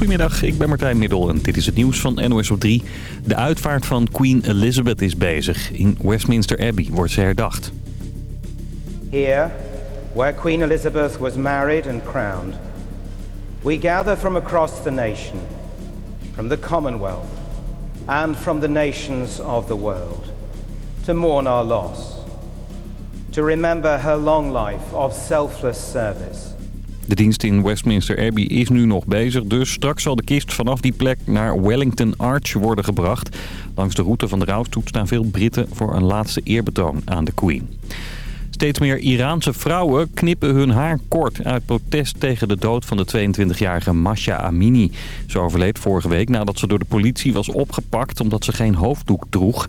Goedemiddag, ik ben Martijn Middel en dit is het nieuws van NOS op 3. De uitvaart van Queen Elizabeth is bezig. In Westminster Abbey wordt ze herdacht. Here, where Queen Elizabeth was married and crowned, we gather from across the nation, from the Commonwealth, and from the nations of the world, to mourn our loss, to remember her long life of selfless service de dienst in Westminster Abbey is nu nog bezig, dus straks zal de kist vanaf die plek naar Wellington Arch worden gebracht. Langs de route van de rouwstoet staan veel Britten voor een laatste eerbetoon aan de Queen. Steeds meer Iraanse vrouwen knippen hun haar kort uit protest tegen de dood van de 22-jarige Masha Amini. Ze overleed vorige week nadat ze door de politie was opgepakt omdat ze geen hoofddoek droeg.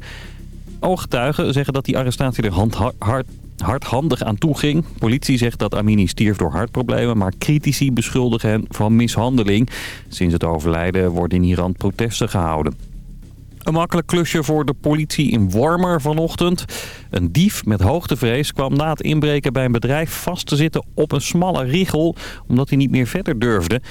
Ooggetuigen zeggen dat die arrestatie er hand, hard, hardhandig aan toeging. Politie zegt dat Amini stierf door hartproblemen, maar critici beschuldigen hen van mishandeling. Sinds het overlijden worden in Iran protesten gehouden. Een makkelijk klusje voor de politie in Wormer vanochtend. Een dief met hoogtevrees kwam na het inbreken bij een bedrijf vast te zitten op een smalle rigel... omdat hij niet meer verder durfde.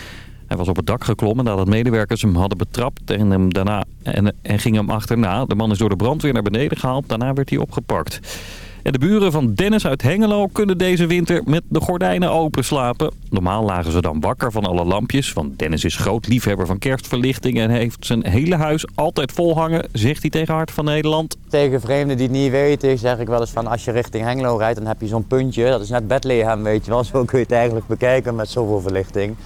Hij was op het dak geklommen nadat medewerkers hem hadden betrapt en, hem daarna, en, en ging hem achterna. De man is door de brandweer naar beneden gehaald, daarna werd hij opgepakt. En de buren van Dennis uit Hengelo kunnen deze winter met de gordijnen open slapen. Normaal lagen ze dan wakker van alle lampjes. Want Dennis is groot liefhebber van kerstverlichting en heeft zijn hele huis altijd vol hangen, zegt hij tegen Hart van Nederland. Tegen vreemden die het niet weten zeg ik wel eens van als je richting Hengelo rijdt dan heb je zo'n puntje. Dat is net Bethlehem weet je wel. Zo kun je het eigenlijk bekijken met zoveel verlichting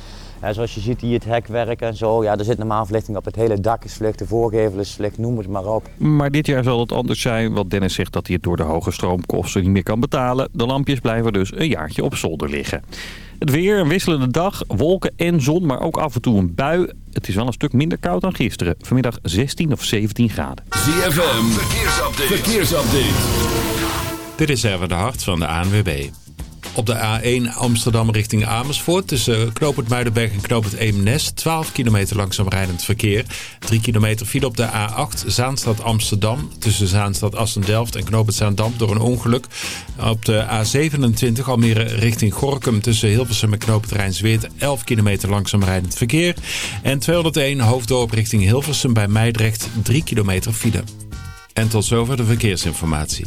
zoals je ziet hier het hekwerk en zo. Ja, er zit normaal verlichting op. Het hele dak is verlicht, de voorgevel is verlicht, noem het maar op. Maar dit jaar zal het anders zijn, want Dennis zegt dat hij het door de hoge stroomkosten niet meer kan betalen. De lampjes blijven dus een jaartje op zolder liggen. Het weer, een wisselende dag, wolken en zon, maar ook af en toe een bui. Het is wel een stuk minder koud dan gisteren. Vanmiddag 16 of 17 graden. ZFM, verkeersupdate. verkeersupdate. Dit is even de hart van de ANWB. Op de A1 Amsterdam richting Amersfoort tussen Knoop Muidenberg en Knoop het Eemnes. 12 kilometer langzaam rijdend verkeer. 3 kilometer file op de A8 Zaanstad Amsterdam tussen Zaanstad Assendelft en Knoop het Zaandam door een ongeluk. Op de A27 Almere richting Gorkum tussen Hilversum en Knoop het Rijnsweert 11 kilometer langzaam rijdend verkeer. En 201 Hoofddorp richting Hilversum bij Meidrecht 3 kilometer file. En tot zover de verkeersinformatie.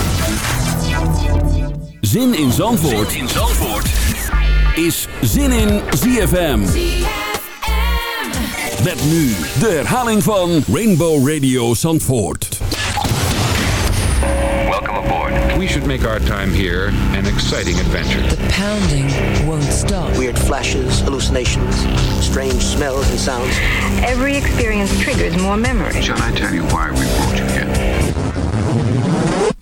Zin in Zandvoort, in Zandvoort. is Zin in ZFM. Met nu de herhaling van Rainbow Radio Zandvoort. Welcome aboard. We should make our time here an exciting adventure. The pounding won't stop. Weird flashes, hallucinations, strange smells and sounds. Every experience triggers more memory. Shall I tell you why we brought you here?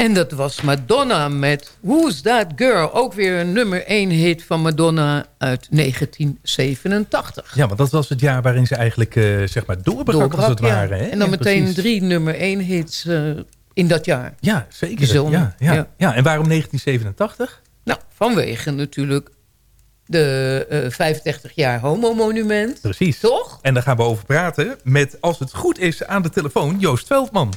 En dat was Madonna met Who's That Girl? Ook weer een nummer 1 hit van Madonna uit 1987. Ja, want dat was het jaar waarin ze eigenlijk uh, zeg maar doorbrak, als het ja. ware. Hè? En dan Ja, meteen precies. drie nummer 1 hits eh, in dat jaar. Ja, zeker. Ja, ja, ja. Ja. en waarom 1987? Nou, vanwege natuurlijk de eh 35 jaar homo-monument. Precies. Toch? En daar gaan we over praten met, als het goed is, aan de telefoon Joost Veldman.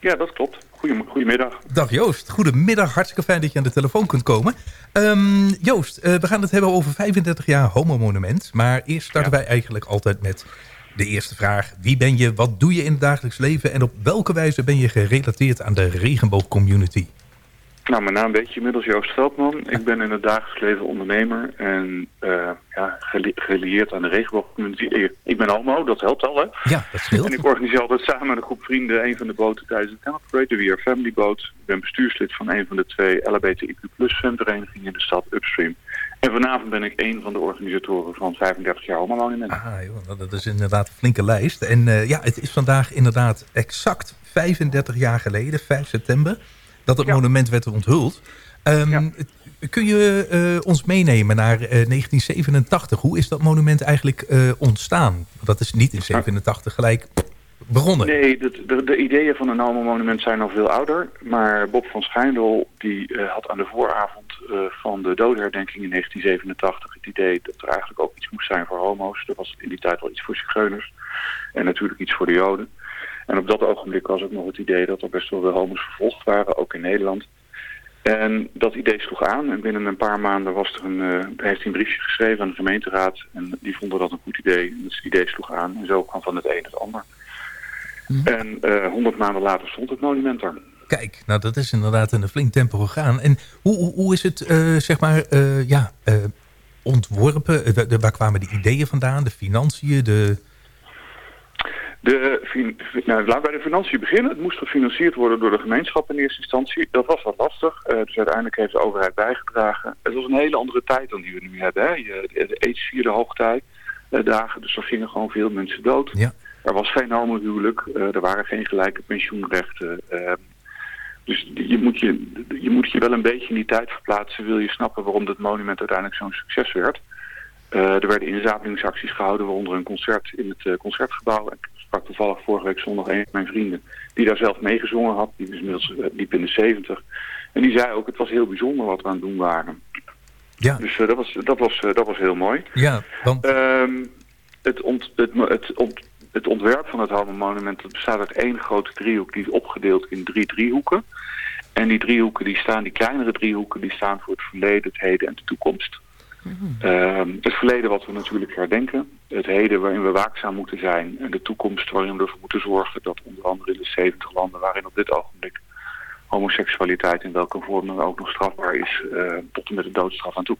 Ja, dat klopt. Goedem- Goedemiddag. Dag Joost, goedemiddag. Hartstikke fijn dat je aan de telefoon kunt komen. Ehm, Joost, eh, we gaan het hebben over 35 jaar Homo Monument. Maar eerst starten wij eigenlijk altijd met de eerste vraag. Wie ben je, wat doe je in het dagelijks leven... en op welke wijze ben je gerelateerd aan de regenboogcommunity? Nou, mijn naam weet je inmiddels Joost Veldman. Ik ben in het dagelijks leven ondernemer en eh, ja, geli- gelieerd aan de regenboogcommunity. Ik- ben homo, dat helpt al, hè? Ja, dat scheelt. En ik organiseer altijd samen met een groep vrienden een van de boten tijdens de Camp Parade, de We Are Family boot. Ik ben bestuurslid van een van de twee LHBTIQ plus fanverenigingen in de stad Upstream. En vanavond ben ik een van de organisatoren van 35 jaar Homo Monument. Ah, joh, nou, dat is inderdaad een flinke lijst. En eh, ja, het is vandaag inderdaad exact 35 jaar geleden, 5 september... dat het monument werd onthuld. Ehm, Kun je eh, ons meenemen naar eh, 1987? Hoe is dat monument eigenlijk eh, ontstaan? Want Dat is niet in 87 gelijk begonnen. Nee, de, de, de ideeën van een Homo-monument zijn al veel ouder. Maar Bob van Schijndel die, eh, had aan de vooravond eh, van de doodherdenking in 1987 het idee dat er eigenlijk ook iets moest zijn voor homo's. Er was in die tijd al iets voor zigeuners en natuurlijk iets voor de joden. En op dat ogenblik was ook nog het idee dat er best wel veel homo's vervolgd waren, ook in Nederland. En dat idee sloeg aan en binnen een paar maanden was er een, eh, heeft hij een briefje geschreven aan de gemeenteraad. En die vonden dat een goed idee. En het idee sloeg aan en zo kwam van het een het ander. En eh, honderd maanden later stond het monument er. Kijk, nou dat is inderdaad in een flink tempo gegaan. En hoe, hoe, hoe is het, eh, zeg maar, ja, ontworpen? Waar kwamen de ideeën vandaan? De financiën? De... De, fin- fi- nou, laten we bij de financiën beginnen. Het moest gefinancierd worden door de gemeenschap in eerste instantie. Dat was wat lastig. Eh, dus uiteindelijk heeft de overheid bijgedragen. Het was een hele andere tijd dan die we nu hebben. Hè. Je- De, de AIDS vierde hoogtij eh, dagen. Dus er gingen gewoon veel mensen dood. Ja. Er was geen homohuwelijk. eh er waren geen gelijke pensioenrechten. eh, dus je moet je, je moet je wel een beetje in die tijd verplaatsen. Wil je snappen waarom dit monument uiteindelijk zo'n succes werd. Eh, er werden inzamelingsacties gehouden, waaronder een concert in het eh, concertgebouw. Ik sprak toevallig vorige week zondag een van mijn vrienden die daar zelf meegezongen had. Die is inmiddels eh, diep in de 70. En die zei ook, het was heel bijzonder wat we aan het doen waren. Ja. Dus eh, dat, was, dat, was, eh, dat was heel mooi. Ja, want... Ehm, het, ont, het, het, ont, het ontwerp van het Homo Monument dat bestaat uit één grote driehoek. Die is opgedeeld in drie driehoeken. En die driehoeken die staan, die kleinere driehoeken, die staan voor het verleden, het heden en de toekomst. Ehm, het verleden wat we natuurlijk herdenken. Het heden waarin we waakzaam moeten zijn. En de toekomst waarin we ervoor moeten zorgen dat onder andere in de 70 landen waarin op dit ogenblik homoseksualiteit in welke vorm dan ook nog strafbaar is, eh, tot en met de doodstraf aan toe.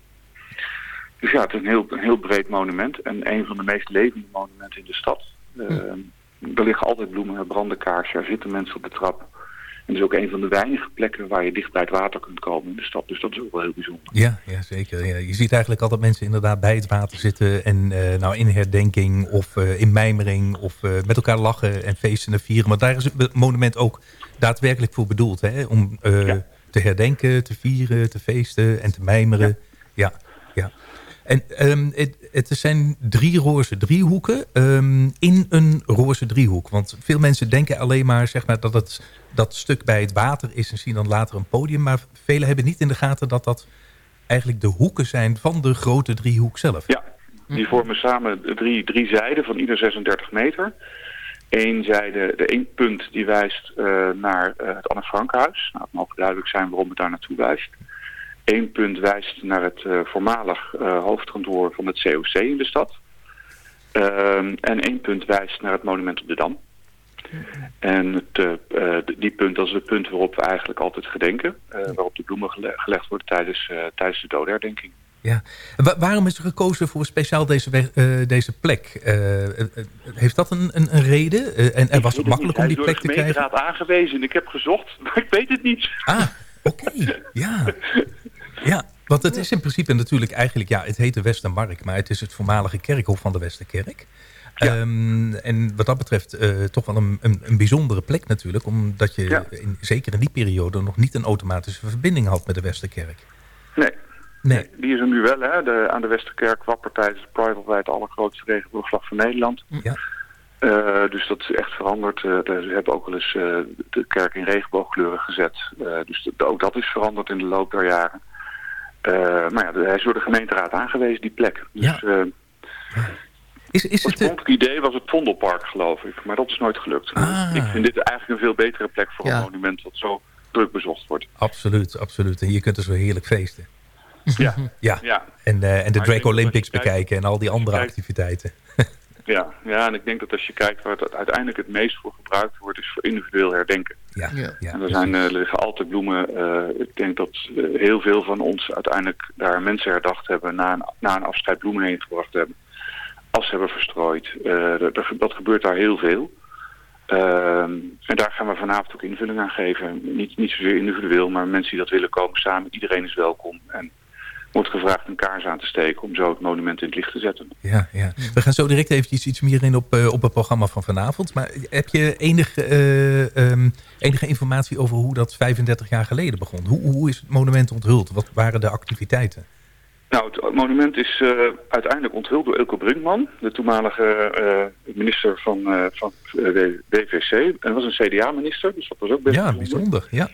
Dus ja, het is een heel, een heel breed monument en een van de meest levende monumenten in de stad. Ehm, Er liggen altijd bloemen, branden kaarsen, er zitten mensen op de trap. En het is ook een van de weinige plekken waar je dicht bij het water kunt komen in de stad. Dus dat is ook wel heel bijzonder. Ja, ja zeker. Ja, je ziet eigenlijk altijd mensen inderdaad bij het water zitten... en eh, nou in herdenking of eh, in mijmering of eh, met elkaar lachen en feesten en vieren. Maar daar is het monument ook daadwerkelijk voor bedoeld. Hè? Om te herdenken, te vieren, te feesten en te mijmeren. Ja, ja. En ehm, het, het zijn drie roze driehoeken ehm, in een roze driehoek. Want veel mensen denken alleen maar, zeg maar dat het dat stuk bij het water is... en zien dan later een podium. Maar velen hebben niet in de gaten dat dat eigenlijk de hoeken zijn van de grote driehoek zelf. Ja, die vormen samen drie, drie zijden van ieder 36 meter. Eén zijde, de één punt die wijst eh, naar eh, het Anne Frankhuis. Nou, het mag duidelijk zijn waarom het daar naartoe wijst. Eén punt wijst naar het eh, voormalig eh, hoofdkantoor van het COC in de stad. Ehm, en één punt wijst naar het monument op de Dam. En het, eh, die punt, dat is het punt waarop we eigenlijk altijd gedenken. waarop de bloemen gele- gelegd worden tijdens, tijdens de doodherdenking. Ja. Wa- waarom is er gekozen voor speciaal deze, weg- deze plek? Heeft dat een, een, een reden? En, en was het makkelijk om die plek te Hij is door de krijgen? gemeenteraad aangewezen. Ik heb gezocht, maar ik weet het niet. Ah, oké. Ja. Ja, want het is in principe natuurlijk eigenlijk... Ja, het heet de Westermark, maar het is het voormalige kerkhof van de Westerkerk. Ehm, en wat dat betreft uh, toch wel een, een, een, bijzondere plek natuurlijk. Omdat je Ja. in, zeker in die periode nog niet een automatische verbinding had met de Westerkerk. Nee. Nee. Die is er nu wel, hè. De, aan de Westerkerk wappert tijdens de Pride de allergrootste regenboogvlag van Nederland. Ja. Eh, dus dat is echt veranderd. Eh, ze hebben ook wel eens eh, de kerk in regenboogkleuren gezet. Eh, dus de- ook dat is veranderd in de loop der jaren. Eh, maar ja, hij is door de gemeenteraad aangewezen, die plek. Dus, eh, Is, is het oorspronkelijk idee was het Vondelpark, geloof ik. Maar dat is nooit gelukt. Ah. Ik vind dit eigenlijk een veel betere plek voor Ja. een monument dat zo druk bezocht wordt. Absoluut, absoluut. En je kunt er zo heerlijk feesten. Ja. Ja. Ja. En, eh, en de Maar Drake Olympics bekijken en al die andere kijkt- activiteiten. Ja, ja, en ik denk dat als je kijkt waar het uiteindelijk het meest voor gebruikt wordt, is voor individueel herdenken. Ja, ja, en er, zijn, eh, er liggen altijd bloemen. eh, ik denk dat eh, heel veel van ons uiteindelijk daar mensen herdacht hebben, na een, na een afscheid bloemen heen gebracht hebben. As hebben verstrooid. Eh, dat, dat- dat gebeurt daar heel veel. Ehm, en daar gaan we vanavond ook invulling aan geven. Niet, niet zozeer individueel, maar mensen die dat willen komen samen. Iedereen is welkom. En wordt gevraagd een kaars aan te steken om zo het monument in het licht te zetten. Ja, ja. We gaan zo direct eventjes iets meer in op, eh, op het programma van vanavond. Maar heb je enige, eh, ehm, enige informatie over hoe dat 35 jaar geleden begon? Hoe, hoe is het monument onthuld? Wat waren de activiteiten? Nou, het monument is eh, uiteindelijk onthuld door Ilko Brinkman, de toenmalige minister van, van WVC. En dat was een CDA-minister, dus dat was ook best Ja, bijzonder. bijzonder. Ja.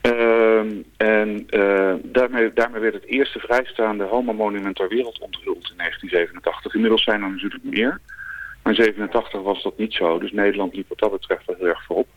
Ehm, en eh, daarmee, daarmee werd het eerste vrijstaande homo-monument ter wereld onthuld in 1987. Inmiddels zijn er natuurlijk meer. Maar in 87 was dat niet zo, dus Nederland liep wat dat betreft wel heel erg voorop.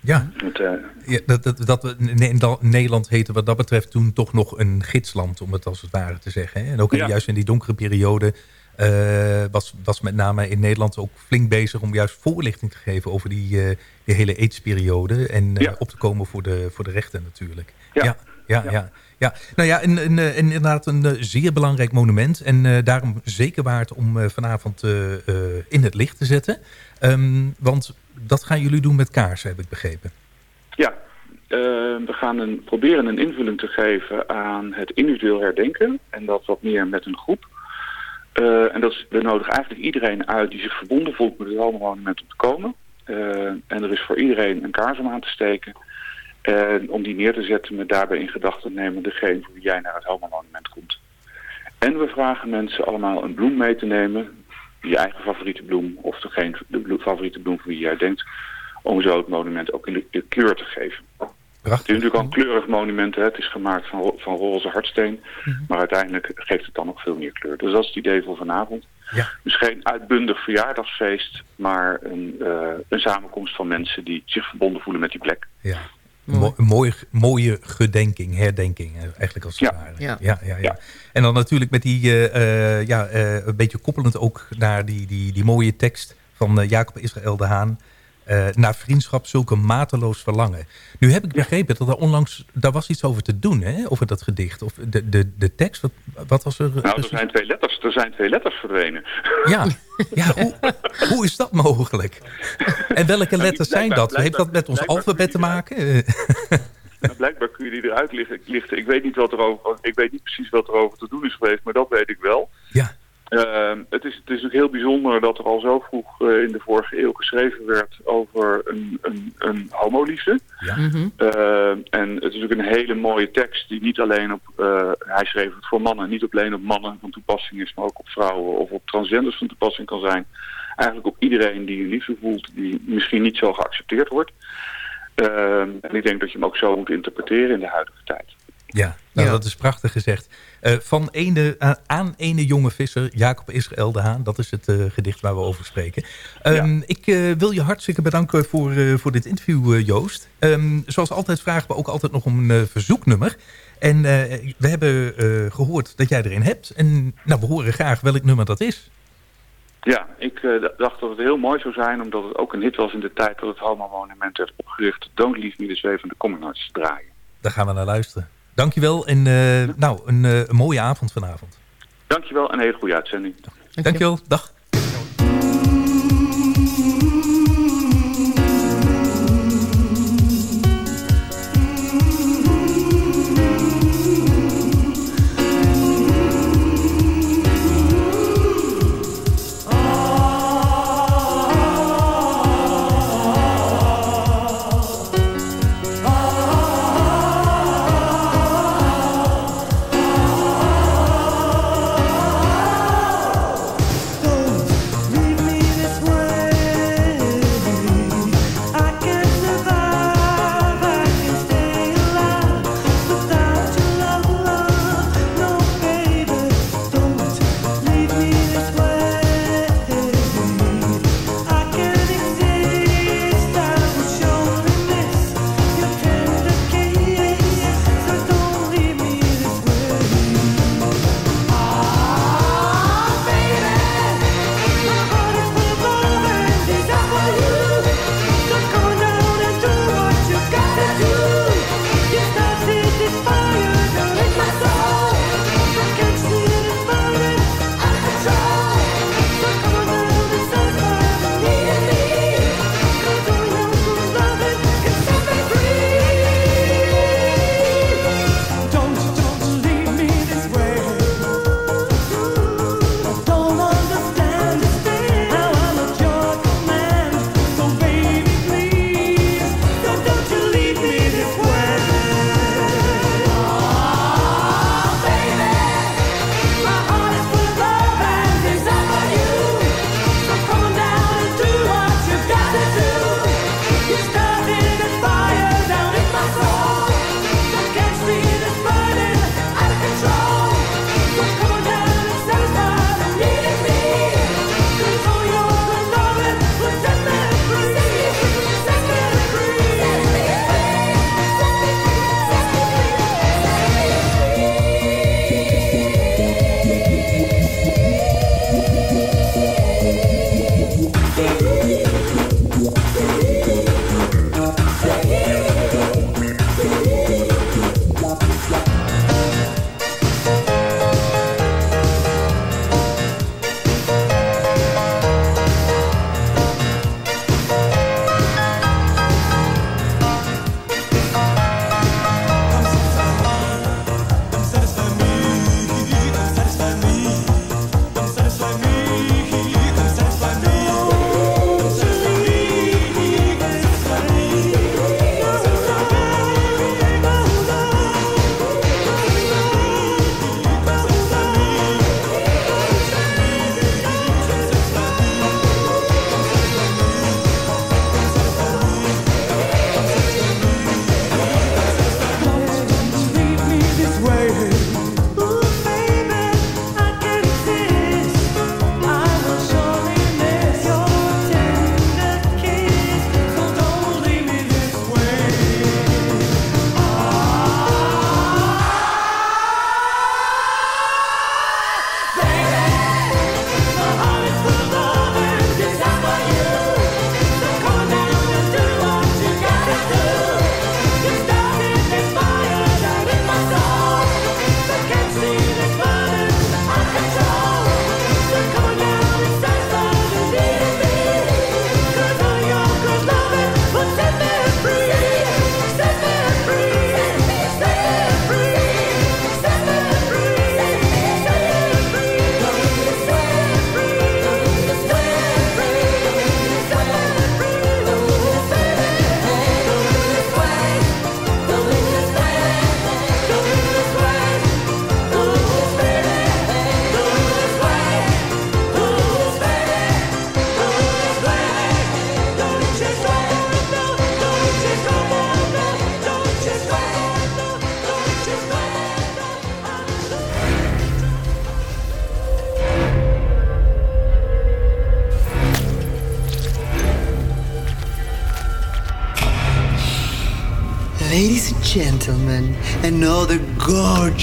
Ja. Eh, Ja, dat, dat, dat, Ne- Nederland heette wat dat betreft toen toch nog een gidsland, om het als het ware te zeggen. Hè? En ook in- Ja. juist in die donkere periode eh, was, was met name in Nederland ook flink bezig om juist voorlichting te geven over die, eh, die hele AIDS-periode. En eh, Ja. op te komen voor de, voor de rechten natuurlijk. Ja. ja, ja. ja. ja. Nou ja, een, een- inderdaad een zeer belangrijk monument. En daarom zeker waard om vanavond in het licht te zetten. Ehm, want dat gaan jullie doen met kaarsen, heb ik begrepen. Ja, we gaan een, proberen een invulling te geven aan het individueel herdenken. En dat wat meer met een groep. Eh, en dat is, we nodigen eigenlijk iedereen uit die zich verbonden voelt met het Homo-monument om te komen. Eh, en er is voor iedereen een kaars om aan te steken. En om die neer te zetten met daarbij in gedachten nemen degene voor wie jij naar het Homo-monument komt. En we vragen mensen allemaal een bloem mee te nemen. Je eigen favoriete bloem of degene, de favoriete bloem voor wie jij denkt. Om zo het monument ook in de kleur te geven. Het is natuurlijk al een kleurig monument. Hè. Het is gemaakt van, van roze hardsteen. Maar uiteindelijk geeft het dan nog veel meer kleur. Dus dat is het idee voor vanavond. Ja. Dus geen uitbundig verjaardagsfeest. Maar een, eh, een samenkomst van mensen die zich verbonden voelen met die plek. Ja. Een mo- een mooie, mooie gedenking, herdenking eh, eigenlijk als het Ja. ware. Ja. Ja, ja, ja. En dan natuurlijk met die, eh, eh, ja, eh, een beetje koppelend ook naar die, die, die mooie tekst van Jacob Israël de Haan. Eh, naar vriendschap zulke mateloos verlangen. Nu heb ik begrepen dat er onlangs, daar was iets over te doen, hè? Over dat gedicht. Of de, de, de tekst, wat, wat was er? Nou, er zijn twee letters, er zijn twee letters verdwenen. Ja, ja hoe, hoe is dat mogelijk? En welke letters zijn dat? Heeft dat met ons alfabet te maken? Nou, blijkbaar kun je die eruit lichten, lichten. Ik weet niet wat er over, ik weet niet precies wat er over te doen is geweest, maar dat weet ik wel. Ja. Ehm, het, is, het is natuurlijk heel bijzonder dat er al zo vroeg eh, in de vorige eeuw geschreven werd over een, een, een homoliefde. Ehm, en het is ook een hele mooie tekst die niet alleen op, eh, hij schreef het voor mannen, niet alleen op mannen van toepassing is, maar ook op vrouwen of op transgenders van toepassing kan zijn. Eigenlijk op iedereen die een liefde voelt die misschien niet zo geaccepteerd wordt. Ehm, en ik denk dat je hem ook zo moet interpreteren in de huidige tijd. Ja, nou, Ja. dat is prachtig gezegd. Eh, van ene, aan- aan ene jonge visser, Jacob Israël de Haan. Dat is het eh, gedicht waar we over spreken. Ehm, Ik eh, wil je hartstikke bedanken voor, eh, voor dit interview, eh, Joost. Ehm, zoals altijd vragen we ook altijd nog om een eh, verzoeknummer. En eh, we hebben eh, gehoord dat jij erin hebt. En nou, we horen graag welk nummer dat is. Ja, ik eh, dacht dat het heel mooi zou zijn, omdat het ook een hit was in de tijd dat het Homo Monument werd opgericht. Don't Leave Me the Zwevende Commonarts draaien. Daar gaan we naar luisteren. Dankjewel en eh, nou, een, eh, een mooie avond vanavond. Dankjewel en een hele goede uitzending. Dankjewel, dag.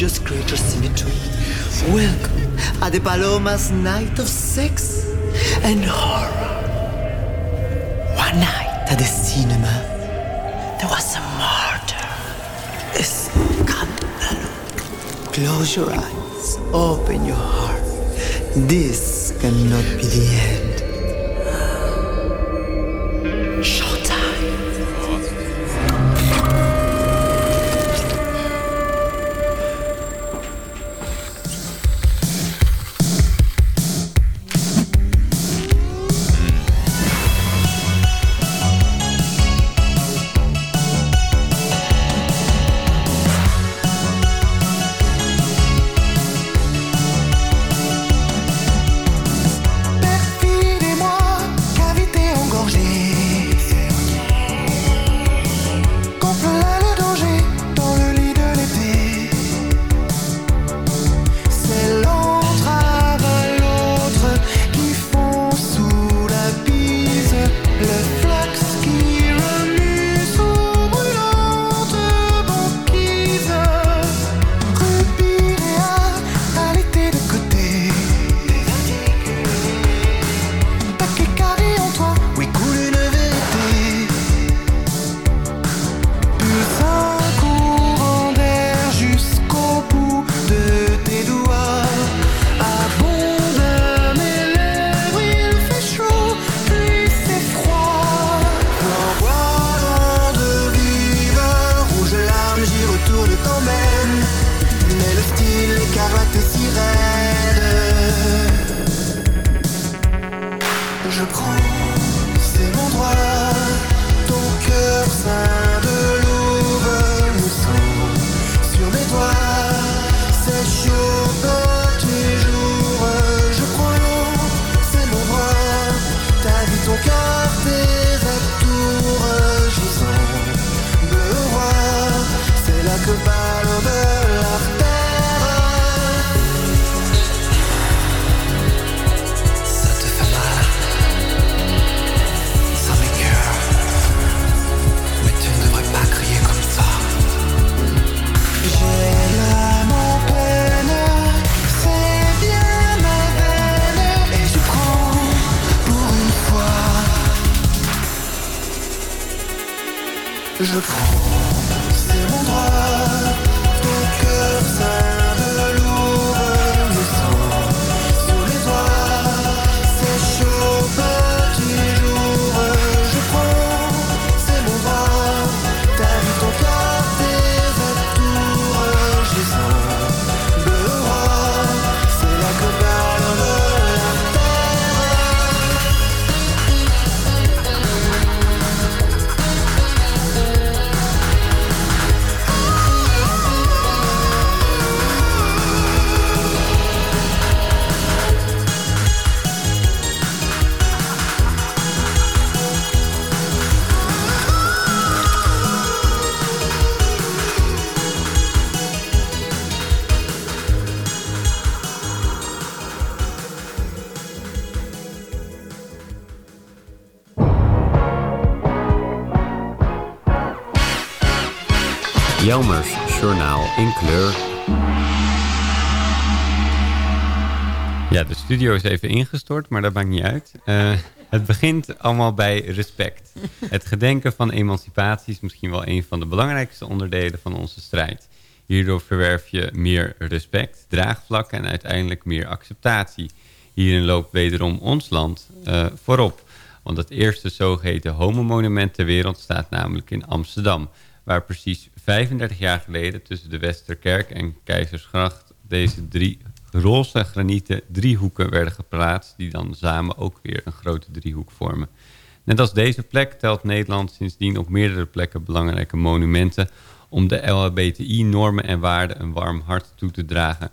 Gorgeous creatures in between. Welcome at the Paloma's night of sex and horror. One night at the cinema, there was a murder. A scandal. Close your eyes, open your heart. This cannot be the end. Studio is even ingestort, maar dat maakt niet uit. Eh, het begint allemaal bij respect. Het gedenken van emancipatie is misschien wel een van de belangrijkste onderdelen van onze strijd. Hierdoor verwerf je meer respect, draagvlak en uiteindelijk meer acceptatie. Hierin loopt wederom ons land eh, voorop. Want het eerste zogeheten homomonument ter wereld staat namelijk in Amsterdam. Waar precies 35 jaar geleden tussen de Westerkerk en Keizersgracht deze drie roze granieten driehoeken werden geplaatst... die dan samen ook weer een grote driehoek vormen. Net als deze plek telt Nederland sindsdien op meerdere plekken belangrijke monumenten... om de LHBTI-normen en waarden een warm hart toe te dragen.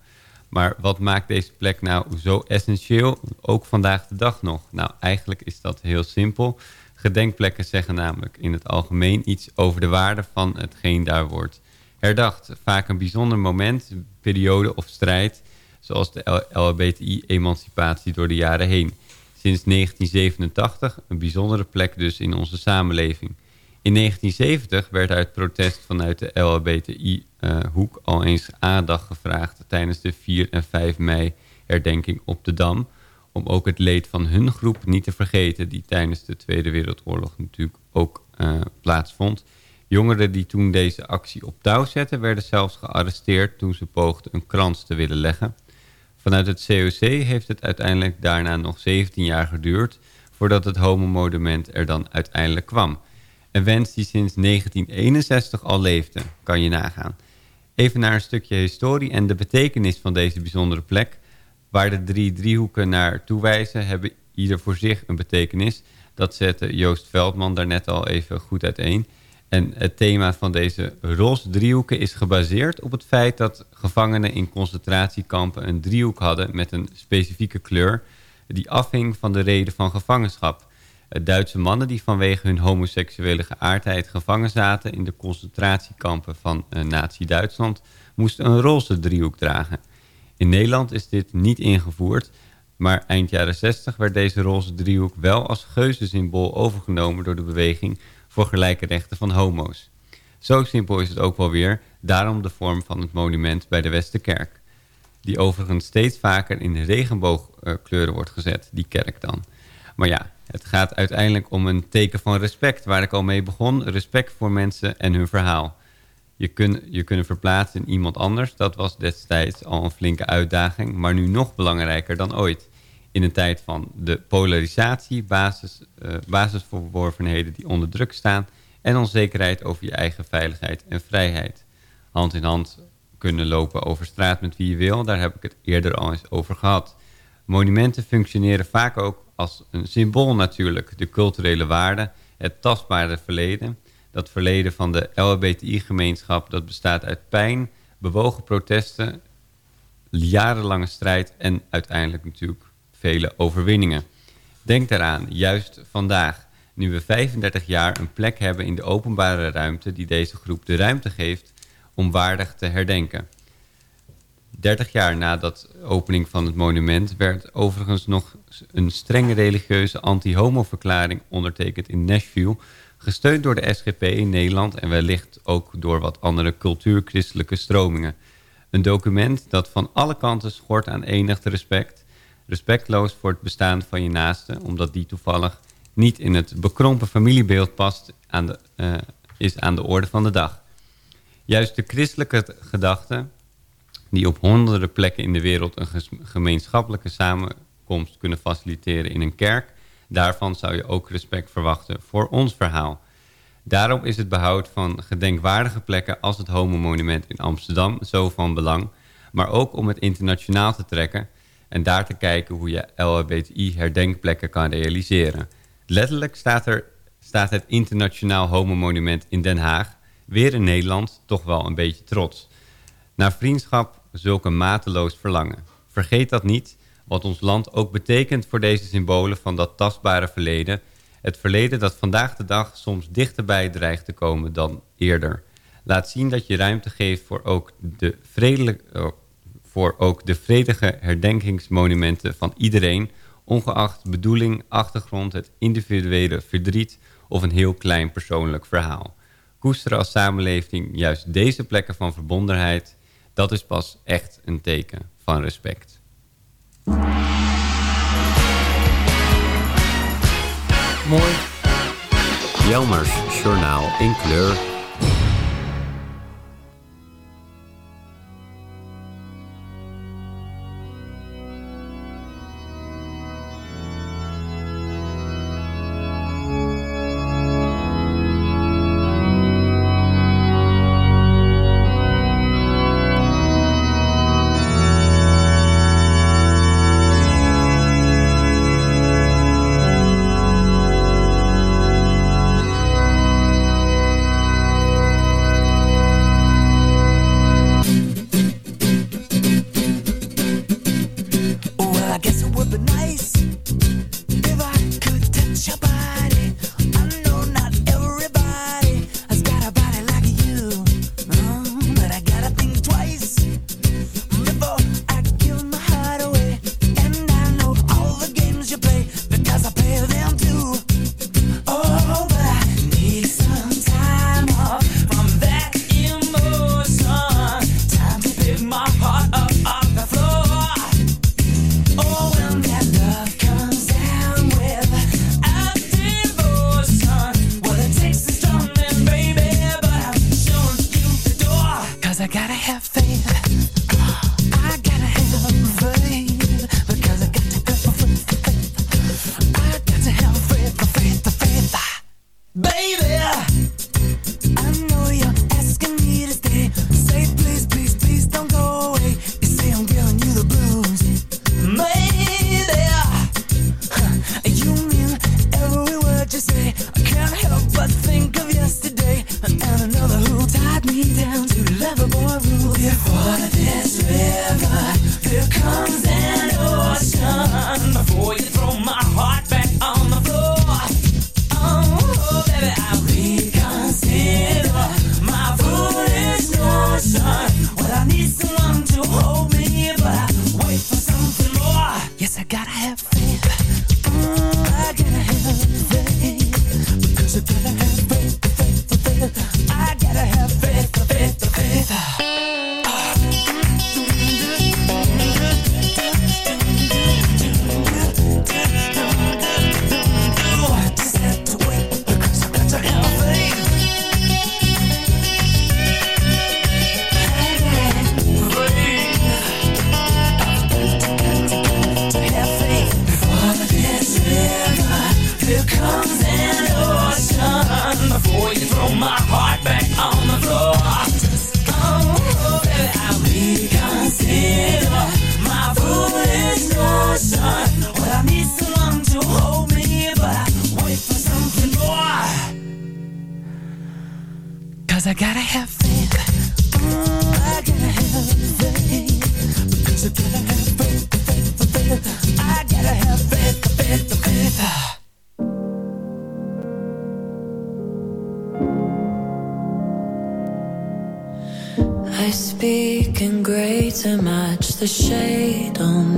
Maar wat maakt deze plek nou zo essentieel, ook vandaag de dag nog? Nou, eigenlijk is dat heel simpel. Gedenkplekken zeggen namelijk in het algemeen iets over de waarde van hetgeen daar wordt herdacht. Vaak een bijzonder moment, periode of strijd, zoals de LHBTI-emancipatie door de jaren heen. Sinds 1987 een bijzondere plek dus in onze samenleving. In 1970 werd uit protest vanuit de LHBTI-hoek al eens aandacht gevraagd tijdens de 4 en 5 mei herdenking op de Dam. Om ook het leed van hun groep niet te vergeten, die tijdens de Tweede Wereldoorlog natuurlijk ook uh, plaatsvond. Jongeren die toen deze actie op touw zetten, werden zelfs gearresteerd toen ze poogden een krans te willen leggen. Vanuit het COC heeft het uiteindelijk daarna nog 17 jaar geduurd voordat het homomonument er dan uiteindelijk kwam. Een wens die sinds 1961 al leefde, kan je nagaan. Even naar een stukje historie en de betekenis van deze bijzondere plek. Waar de drie driehoeken naar toewijzen, hebben ieder voor zich een betekenis. Dat zette Joost Veldman daarnet al even goed uiteen. En het thema van deze roze driehoeken is gebaseerd op het feit dat gevangenen in concentratiekampen een driehoek hadden met een specifieke kleur die afhing van de reden van gevangenschap. Duitse mannen die vanwege hun homoseksuele geaardheid gevangen zaten in de concentratiekampen van uh, Nazi-Duitsland moesten een roze driehoek dragen. In Nederland is dit niet ingevoerd, maar eind jaren 60 werd deze roze driehoek wel als geuzensymbool overgenomen door de beweging voor gelijke rechten van homo's. Zo simpel is het ook wel weer, daarom de vorm van het monument bij de Westerkerk. Die overigens steeds vaker in regenboogkleuren wordt gezet, die kerk dan. Maar ja, het gaat uiteindelijk om een teken van respect, waar ik al mee begon. Respect voor mensen en hun verhaal. Je, kun, je kunnen verplaatsen in iemand anders, dat was destijds al een flinke uitdaging, maar nu nog belangrijker dan ooit. In een tijd van de polarisatie, basis, uh, basisverworvenheden die onder druk staan en onzekerheid over je eigen veiligheid en vrijheid. Hand in hand kunnen lopen over straat met wie je wil, daar heb ik het eerder al eens over gehad. Monumenten functioneren vaak ook als een symbool natuurlijk. De culturele waarde, het tastbare verleden. Dat verleden van de LHBTI-gemeenschap dat bestaat uit pijn, bewogen protesten, jarenlange strijd en uiteindelijk natuurlijk vele overwinningen. Denk daaraan, juist vandaag, nu we 35 jaar een plek hebben in de openbare ruimte die deze groep de ruimte geeft om waardig te herdenken. 30 jaar na de opening van het monument werd overigens nog een strenge religieuze anti-homo-verklaring ondertekend in Nashville, gesteund door de SGP in Nederland en wellicht ook door wat andere cultuurchristelijke stromingen. Een document dat van alle kanten schort aan enig respect, respectloos voor het bestaan van je naaste, omdat die toevallig niet in het bekrompen familiebeeld past, uh, is aan de orde van de dag. Juist de christelijke gedachte die op honderden plekken in de wereld een gemeenschappelijke samenkomst kunnen faciliteren in een kerk. Daarvan zou je ook respect verwachten voor ons verhaal. Daarom is het behoud van gedenkwaardige plekken als het Homo-monument in Amsterdam zo van belang. Maar ook om het internationaal te trekken en daar te kijken hoe je LHBTI-herdenkplekken kan realiseren. Letterlijk staat, er, staat het internationaal Homo-monument in Den Haag, weer in Nederland, toch wel een beetje trots. Naar vriendschap zulke mateloos verlangen. Vergeet dat niet, wat ons land ook betekent voor deze symbolen van dat tastbare verleden. Het verleden dat vandaag de dag soms dichterbij dreigt te komen dan eerder. Laat zien dat je ruimte geeft voor ook de, vredelijk, oh, voor ook de vredige herdenkingsmonumenten van iedereen... ongeacht bedoeling, achtergrond, het individuele verdriet of een heel klein persoonlijk verhaal. Koesteren als samenleving juist deze plekken van verbondenheid dat is pas echt een teken van respect. Mooi. Jelmers Journaal in kleur Cause I gotta have faith. I gotta have faith. Because I gotta have faith, faith, faith. I gotta have faith, faith, faith. I speak in gray to match the shade on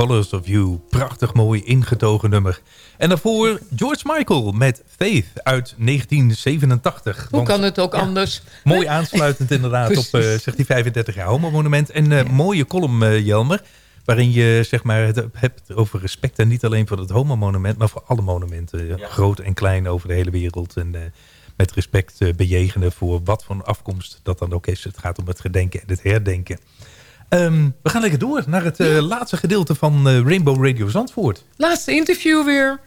Colors of You. Prachtig mooi ingetogen nummer. En daarvoor George Michael met Faith uit 1987. Hoe kan het ook anders? Mooi aansluitend inderdaad op uh, zeg die 35 jaar homo monument. En uh, mooie column, uh, Jelmer. Waarin je zeg maar, het hebt over respect. En niet alleen voor het homo monument, maar voor alle monumenten. Ja. Groot en klein over de hele wereld. En met respect bejegenen voor wat voor afkomst dat dan ook is. Het gaat om het gedenken en het herdenken. Um, we gaan lekker door naar het uh, laatste gedeelte van uh, Rainbow Radio Zandvoort. Laatste interview weer.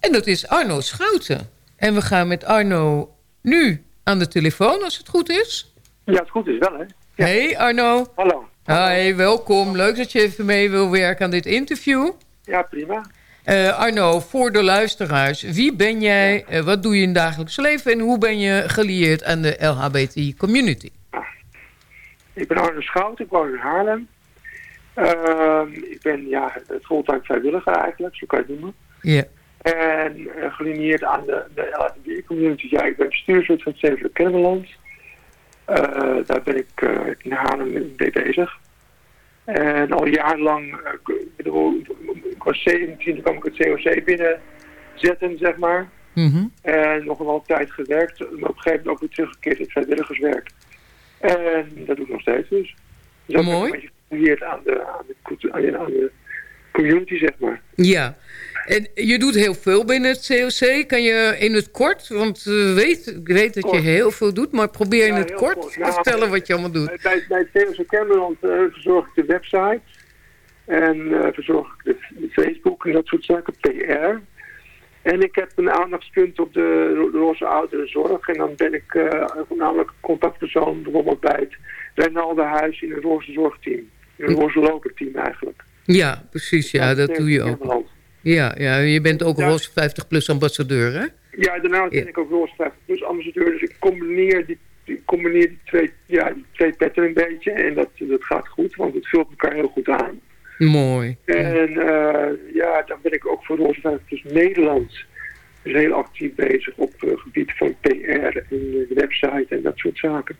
En dat is Arno Schouten. En we gaan met Arno nu aan de telefoon, als het goed is. Ja, het goed is wel, hè. Ja. Hey Arno. Hallo. Hi, welkom. Leuk dat je even mee wil werken aan dit interview. Ja, prima. Uh, Arno, voor de luisteraars. Wie ben jij, ja. wat doe je in het dagelijks leven... en hoe ben je gelieerd aan de LHBT-community? Ik ben Arno Schout, ik woon in Haarlem. Uh, ik ben ja, fulltime vrijwilliger eigenlijk, zo kan je het noemen. Ja. En uh, gelineerd aan de, de LHTB-community. Ja, ik ben bestuurslid van het Zevende Kennemerland. Uh, daar ben ik uh, in Haarlem mee bezig. En al jarenlang, ik, was 17, toen kwam ik het COC binnenzetten, zeg maar. Mm -hmm. En nog wel tijd gewerkt, maar op een gegeven moment ook weer teruggekeerd in het vrijwilligerswerk. En dat doe ik nog steeds dus. dus Mooi. geleerd aan de, aan, de, aan, de, aan de community, zeg maar. Ja. En je doet heel veel binnen het COC. Kan je in het kort, want weet, ik weet dat je heel veel doet, maar probeer in ja, het kort, kort. te vertellen nou, wat je allemaal doet. Bij, bij het COC Cameron uh, verzorg ik de website en uh, verzorg ik de, de, Facebook en dat soort zaken, PR. En ik heb een aandachtspunt op de roze ouderenzorg. En dan ben ik uh, voornamelijk contactpersoon bijvoorbeeld bij het Rijnaldenhuis in een roze zorgteam. In een roze loperteam eigenlijk. Ja, precies. Ja, dat, dat doe je ook. Ja, ja, je bent ook ja. roze 50-plus ambassadeur, hè? Ja, daarna ben ja. ik ook roze 50-plus ambassadeur. Dus ik combineer die, die, combineer die, twee, ja, die twee petten een beetje. En dat, dat gaat goed, want het vult elkaar heel goed aan. Mooi. En uh, ja, dan ben ik ook voor 50 plus Nederland dus heel actief bezig op het uh, gebied van PR en website en dat soort zaken.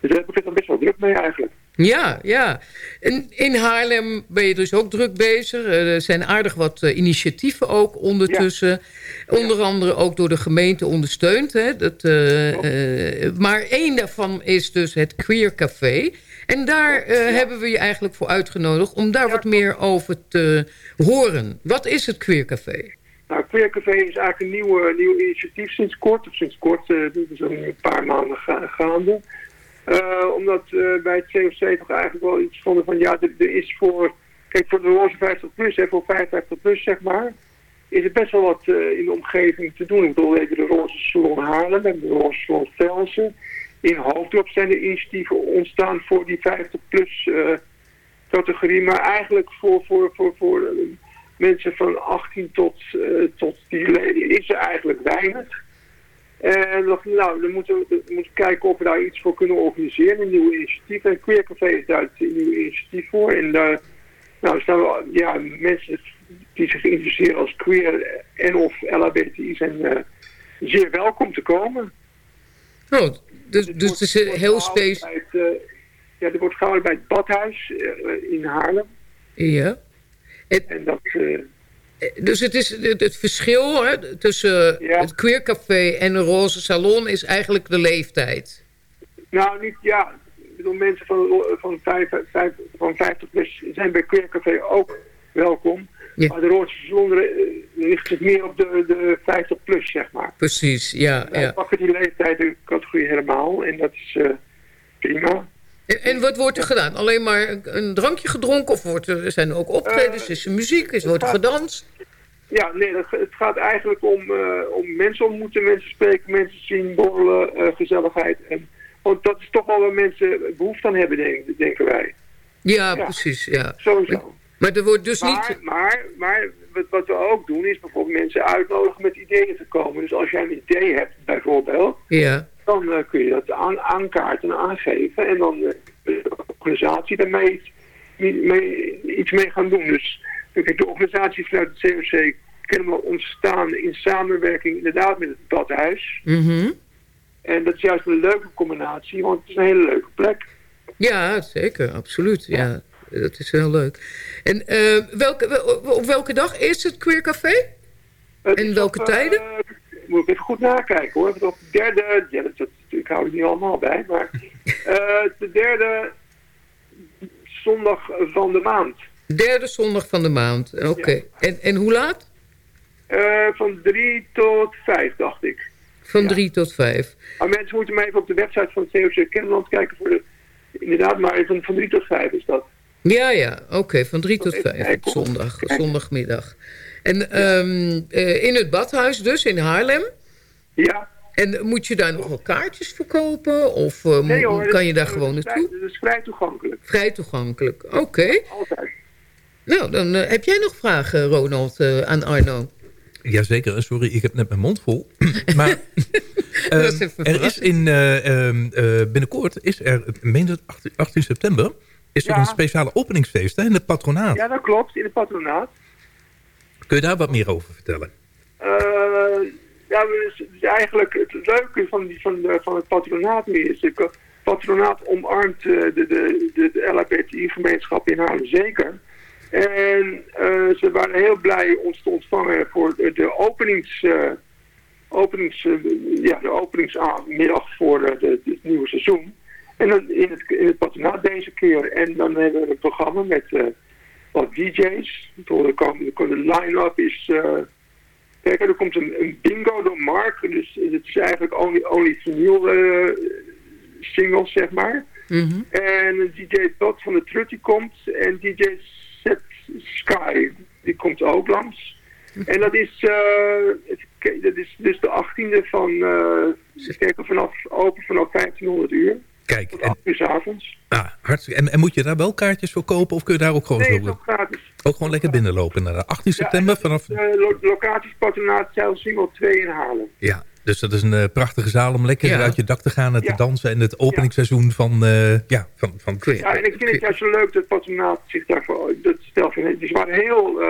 Dus daar heb ik er best wel druk mee eigenlijk. Ja, ja. En in Haarlem ben je dus ook druk bezig. Er zijn aardig wat initiatieven ook ondertussen. Ja. Onder andere ook door de gemeente ondersteund. Hè? Dat, uh, maar één daarvan is dus het Queer Café. En daar uh, ja. hebben we je eigenlijk voor uitgenodigd om daar wat meer over te horen. Wat is het Queer Café? Nou, Queer Café is eigenlijk een nieuw, nieuw initiatief sinds kort. Of sinds kort, uh, dit is een paar maanden ga gaande. Uh, omdat bij het COC toch eigenlijk wel iets vonden van... Ja, er, er is voor... Kijk, voor de roze 50 plus, hè, voor 55 plus zeg maar... Is er best wel wat in de omgeving te doen. Ik bedoel, we hebben de roze salon Haarlem, we hebben de roze salon Velsen in Hoofddorp zijn er initiatieven ontstaan voor die 50-plus uh, categorie. Maar eigenlijk voor, voor, voor, voor uh, mensen van 18 tot, uh, tot die leden is er eigenlijk weinig. En nou, dan moeten we moeten kijken of we daar iets voor kunnen organiseren. Een nieuw initiatief. En Queer Café is daar een nieuw initiatief voor. En daar nou, staan ja, mensen die zich interesseren als queer en of LHBTI zijn zeer welkom te komen. Oh, dus, dus het is heel. Uh, ja, er wordt gehouden bij het Badhuis uh, in Haarlem. Ja. En dat... Uh, dus het, is, het, het verschil hè, tussen ja. het Queer Café en de Roze Salon is eigenlijk de leeftijd. Nou, niet, ja. Ik bedoel, mensen van, van, 5, 5, van 50 plus zijn bij Queer Café ook welkom. Ja. Maar de Roze Salon richt zich meer op de, de 50 plus, zeg maar. Precies, ja. Wij ja. pakken die leeftijdencategorie helemaal en dat is uh, prima. En, en, wat wordt er gedaan? Alleen maar een drankje gedronken of wordt er, zijn er ook optredens? Uh, is er muziek? Is, wordt er gedanst? Ja, nee, dat, het gaat eigenlijk om, uh, om mensen ontmoeten, mensen spreken, mensen zien, borrelen, gezelligheid. En, want dat is toch wel waar mensen behoefte aan hebben, denk, denken wij. Ja, ja, precies. Ja. Sowieso. Maar er wordt dus maar, niet... Maar, maar wat we ook doen is bijvoorbeeld mensen uitnodigen met ideeën te komen. Dus als jij een idee hebt bijvoorbeeld, ja. dan uh, kun je dat aan, aankaarten en aangeven. En dan uh, de organisatie daarmee iets mee, iets mee gaan doen. Dus de organisatie vanuit het COC kunnen we ontstaan in samenwerking inderdaad met het badhuis. Mm -hmm. En dat is juist een leuke combinatie, want het is een hele leuke plek. Ja, zeker, absoluut. Ja. Dat is wel leuk. En eh, welke, wel- op welke dag is het Queer Café? En welke tijden? Eh, moet ik even goed nakijken hoor. Op de derde, ja, dat, dat- ik hou het niet allemaal bij, maar eh, de derde zondag van de maand. Derde zondag van de maand. Oké. En, en hoe laat? Van drie tot vijf, dacht ik. Van drie tot vijf. Maar mensen moeten maar even op de website van het COC Kennemerland kijken voor de... Inderdaad, maar van, van drie tot vijf is dat. Ja, ja. Oké, van drie tot vijf op zondag, zondagmiddag. En ehm, eh, in het badhuis dus, in Haarlem? Ja. En moet je daar nog wel kaartjes verkopen? Of eh, Nee, mo- hoor, dat kan je daar dat gewoon naartoe? Dat is vrij toegankelijk. Vrij toegankelijk. Oké. Altijd. Nou, dan eh, heb jij nog vragen, Ronald, eh, aan Arno? Jazeker, sorry, ik heb net mijn mond vol. maar ehm, Dat is even er is in, eh, ehm, eh, binnenkort, is er, ik meen 18, 18 september, is er Ja. een speciale openingsfeest hè, in het patronaat. Ja, dat klopt, in het patronaat. Kun je daar wat meer over vertellen? Eh, ja, dus, eigenlijk het leuke van, die, van, de, van het patronaat meer is... Het patronaat omarmt eh, de, de, de, de LHBTI-gemeenschap in Haarlem zeker. En eh, ze waren heel blij ons te ontvangen voor de, openings... eh, openings, eh, ja, de openingsmiddag voor eh, het nieuwe seizoen. En dan in het, in het patronaat deze keer. En dan hebben we een programma met eh, wat DJ's. De, de, de line-up is... eh, Kijk, er komt een, een bingo door Mark. Dus het is eigenlijk only, only vinyl eh, singles, zeg maar. Mhm. En DJ Todd van de Trutty komt. En DJ Set Sky, die komt ook langs. En dat is, dat is dus de 18e van, even kijken, vanaf, open vanaf 1500 uur. Kijk, en, 8 uur 's avonds. ah, hartstikke, en, en moet je daar wel kaartjes voor kopen of kun je daar ook gewoon Nee, zo... het is ook gratis. Ook gewoon lekker binnenlopen inderdaad. 18 september vanaf... De lo locaties patronaat Zeilsingel 2 in Haarlem. Ja, dus dat is een eh, prachtige zaal om lekker Ja. uit je dak te gaan en te Ja. dansen. En het openingsseizoen van, eh ja, van, van Ja, en ik vind het juist zo leuk dat patronaat zich daarvoor, dat stel ze waren heel eh,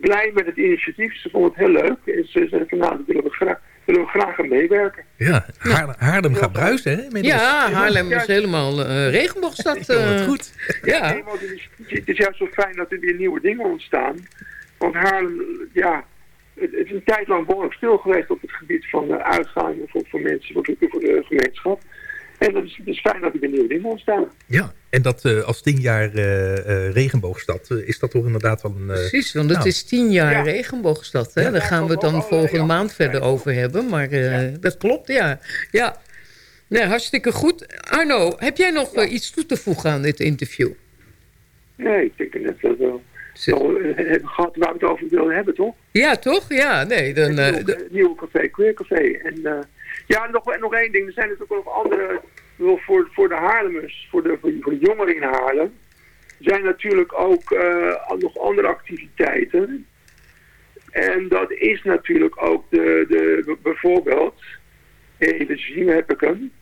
blij met het initiatief. Ze vonden het heel leuk. En ze zeiden van, nou, daar willen we graag, willen we graag aan meebewerken. Ja, Haarlem, Haarlem gaat bruisen, hè? inmiddels. Ja, Haarlem is helemaal eh regenboogstad. Eh. goed. Ja. Nee, want het, is, het is juist zo fijn dat er weer nieuwe dingen ontstaan. Want Haarlem, ja, het, het is een tijd lang behoorlijk stil geweest op het gebied van eh, uitgaan voor, voor mensen, voor de, voor de gemeenschap. En dat is, het is fijn dat er weer nieuwe dingen ontstaan. Ja, en dat eh, als tien jaar eh, eh, regenboogstad eh, is dat toch inderdaad wel een... eh, Precies, want het nou, is tien jaar Ja. regenboogstad. Hè? Daar gaan we het dan volgende maand verder over hebben. Maar eh, dat klopt, ja. ja. Nee, hartstikke goed. Arno, heb jij nog iets toe te voegen aan dit interview? Nee, ik denk net dat we wel eh, hebben gehad waar we het over wilden hebben, toch? Ja, toch? Ja, nee. Dan, eh, Het nieuwe- nieuwe café, Queer Café. En eh, ja, nog, nog één ding. Er zijn natuurlijk ook nog andere, voor, voor de Haarlemers, voor de, voor, de- jongeren in Haarlem, zijn natuurlijk ook eh, nog andere activiteiten. En dat is natuurlijk ook de, de bijvoorbeeld, even zien heb ik hem.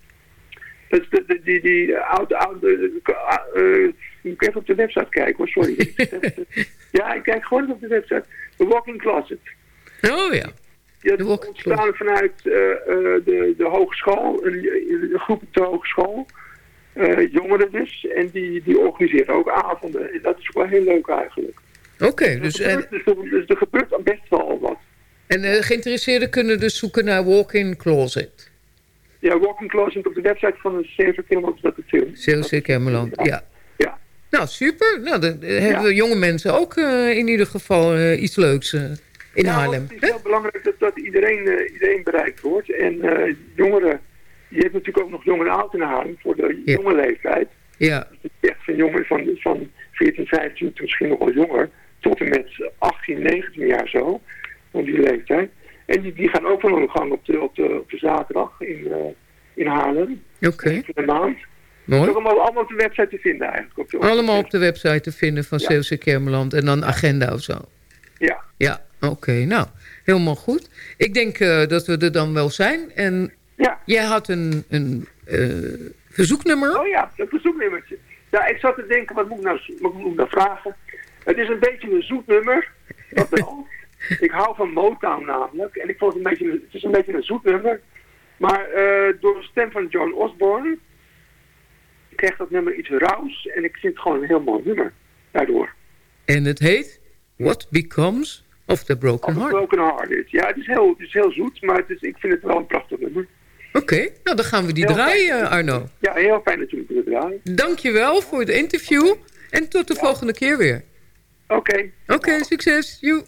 Dat de, de, die, die oude, oude, eh, ik moet even op de website kijken hoor, sorry. ja, ik kijk gewoon op de website. The Walking Closet. Oh ja. Ja, dat is ontstaan vanuit eh, eh, de, de hogeschool, een, een groep op de hogeschool. eh, jongeren dus. En die, die organiseren ook avonden. En dat is wel heel leuk eigenlijk. Oké, dus, en, Dus, er- dus er gebeurt best wel wat. en eh, geïnteresseerden kunnen dus zoeken naar walk-in closet. Ja, Walking Closet op de website van de Kinderland is dat Kemmerland, ja. Ja. Nou, super. Nou, dan hebben jonge mensen ook in ieder geval iets leuks in ja, Haarlem. Het is heel belangrijk dat, dat iedereen, eh, iedereen bereikt wordt. En eh, jongeren, je hebt natuurlijk ook nog jongeren oud in Haarlem voor de jonge leeftijd. Ja. Echt van jongeren van, van 14, 15, misschien nog wel jonger, tot en met 18, 19 jaar zo, van die leeftijd. En die, die gaan ook wel de gang op de, op de, op de zaterdag in, eh, in Haarlem. Oké. Voor de maand. Mooi. Is allemaal, allemaal op de website te vinden eigenlijk. Op de, Allemaal op de website te vinden van Ja. Kermeland. En dan agenda of zo. Ja. Ja, oké. Nou, helemaal goed. Ik denk eh, dat we er dan wel zijn. En ja. jij had een, een eh, verzoeknummer. Oh ja, een verzoeknummertje. Ja, ik zat te denken, wat moet ik nou, wat moet ik nou vragen? Het is een beetje een zoet nummer. Dat wel. ik hou van Motown namelijk. En ik vond het een beetje, het is een beetje een zoet nummer. Maar eh, door de stem van John Osborne krijgt dat nummer iets rauws. En ik vind het gewoon een heel mooi nummer daardoor. En het heet What Becomes of the Broken Of Heart. Broken Hearted. Ja, het is heel, het is heel zoet, maar het is, ik vind het wel een prachtig nummer. Oké, nou dan gaan we die Heel draaien, fijn. Arno. Ja, heel fijn dat jullie kunnen draaien. Dankjewel voor het interview. En tot de volgende keer weer. Oké. Oké, succes. Joe.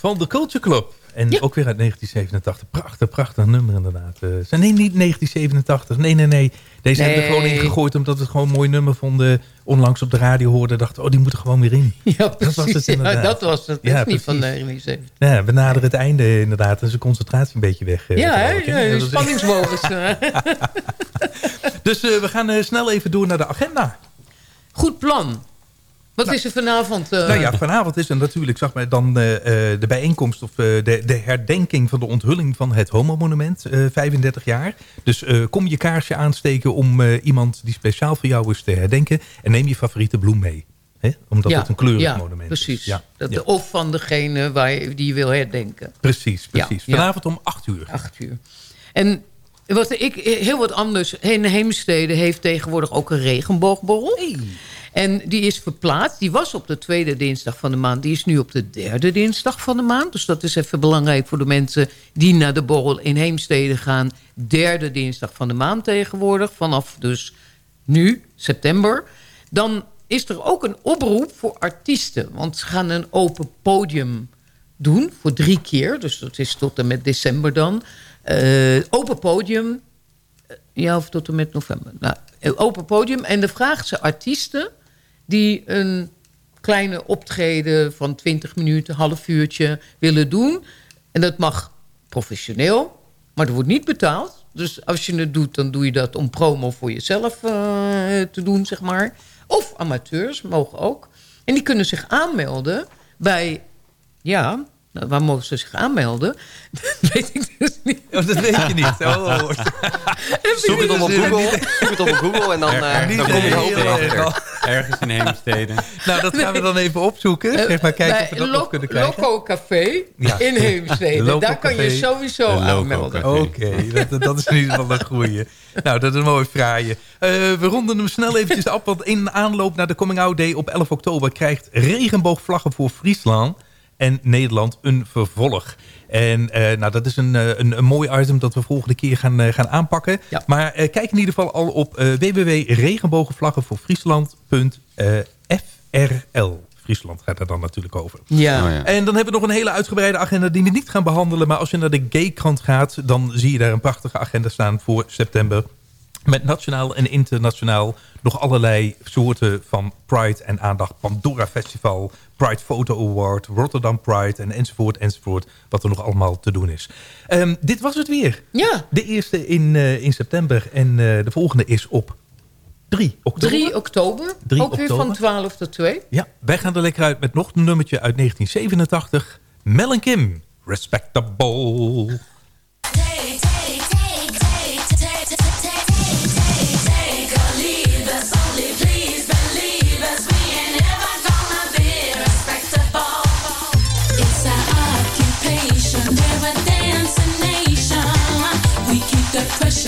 Van de Culture Club. En ook weer uit 1987. Prachtig, prachtig nummer inderdaad. Eh, nee, niet 1987. Nee, nee, nee. Deze hebben we er gewoon ingegooid omdat we het gewoon een mooi nummer vonden. Onlangs op de radio hoorden. Dachten, oh, die moet er gewoon weer in. Ja, precies. Dat was het inderdaad. Ja, dat was het. Ja, is niet van 1970. Ja, we naderen het einde inderdaad. En zijn concentratie een beetje weg. Eh, ja, hè? ja, dus uh, we gaan uh, snel even door naar de agenda. Goed plan. Wat nou, is er vanavond? Uh... Nou ja, vanavond is er natuurlijk zeg maar, dan uh, de bijeenkomst of uh, de, de, herdenking van de onthulling van het Homo-monument, 35 jaar. Dus kom je kaarsje aansteken om iemand die speciaal voor jou is te herdenken en neem je favoriete bloem mee. Omdat het een kleurig ja, monument precies. is. Ja, precies. Of van degene waar je, die je wil herdenken. Precies, precies. Vanavond om 8 uur. 8 uur. En wat ik, heel wat anders. Heemstede heeft tegenwoordig ook een regenboogborrel. Hey. En die is verplaatst. Die was op de tweede dinsdag van de maand. Die is nu op de derde dinsdag van de maand. Dus dat is even belangrijk voor de mensen die naar de borrel in Heemstede gaan. Derde dinsdag van de maand tegenwoordig. Vanaf dus nu, september. Dan is er ook een oproep voor artiesten. Want ze gaan een open podium doen voor drie keer. Dus dat is tot en met december dan. Uh, open podium. Ja, of tot en met november. Nou, open podium. En dan vragen ze artiesten die een kleine optreden van 20 minuten, half uurtje willen doen. En dat mag professioneel, maar dat wordt niet betaald. Dus als je het doet, dan doe je dat om promo voor jezelf te doen, zeg maar. Of amateurs, mogen ook. En die kunnen zich aanmelden bij, ja, nou, waar mogen ze zich aanmelden? Dat weet ik dus niet. Oh, dat weet je niet. Oh. Zoek het op op Google. Zoek het op op Google en dan, uh, dan kom je hoop Ergens in Heemstede. Nou, dat gaan we dan even opzoeken. Eh, zeg maar kijken of we dat nog kunnen krijgen. Loco Café in Heemstede. Daar kan je sowieso aanmelden. Oké, dat, dat, is in ieder geval een goeie. Nou, dat is een mooi fraaie. Uh, we ronden hem snel eventjes af. Want in aanloop naar de Coming Out Day op 11 oktober... krijgt regenboogvlaggen voor Friesland en Nederland een vervolg. En uh, nou, dat is een, een, een, mooi item dat we volgende keer gaan, uh, gaan aanpakken. Ja. Maar uh, kijk in ieder geval al op www.regenbogenvlaggenvoorfriesland.frl. Friesland gaat er dan natuurlijk over. Ja. Oh, ja. En dan hebben we nog een hele uitgebreide agenda die we niet gaan behandelen. Maar als je naar de gay-krant gaat, dan zie je daar een prachtige agenda staan voor september. Met nationaal en internationaal nog allerlei soorten van Pride en aandacht. Pandora Festival, Pride Photo Award, Rotterdam Pride en enzovoort enzovoort. Wat er nog allemaal te doen is. Um, dit was het weer. Ja. De eerste in, uh, in september en uh, de volgende is op 3 oktober. 3 oktober. 3 ook oktober. weer van 12 tot 2. Ja, wij gaan er lekker uit met nog een nummertje uit 1987. Mel en Kim, Respectable. Pressure